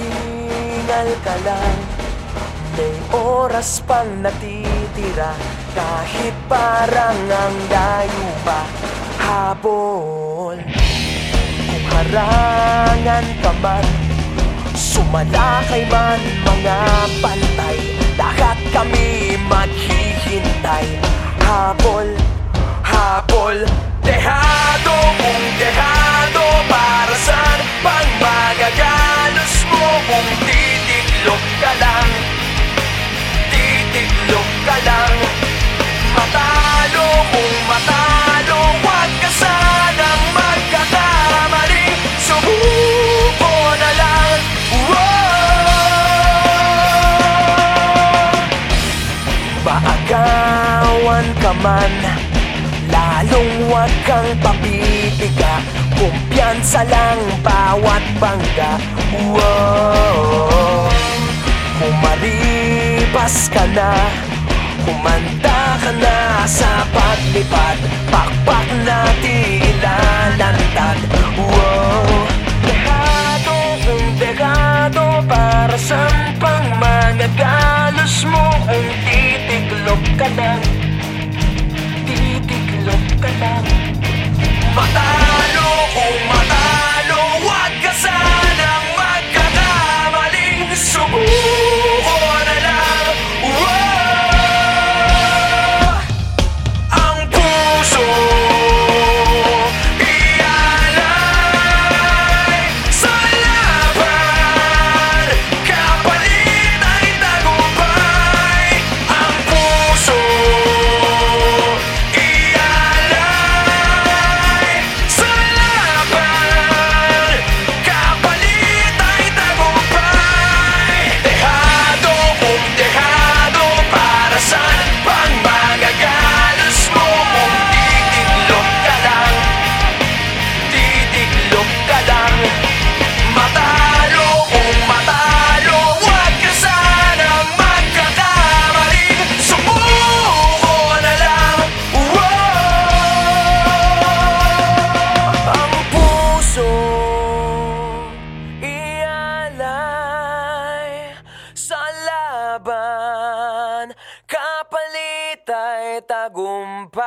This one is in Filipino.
Maghingal ka lang. May oras pang natitira. Kahit parang ang layo pa Habol. Kung harangan ka man Sumalakay man mga bantay Lahat kami maghihintay. Habol, habol. Dehado ka man. Lalong huwag kang papipiga Kumpiyansa lang bawat bangga. Whoa! Kumaripas ka na. Kumanda ka na sa paglipad. Pakpak na tilalantad Wow! Dehado kung dehado Para saan pang managalos mo Kung titiklop ka lang Mata laban, kapalit ay tagumpay.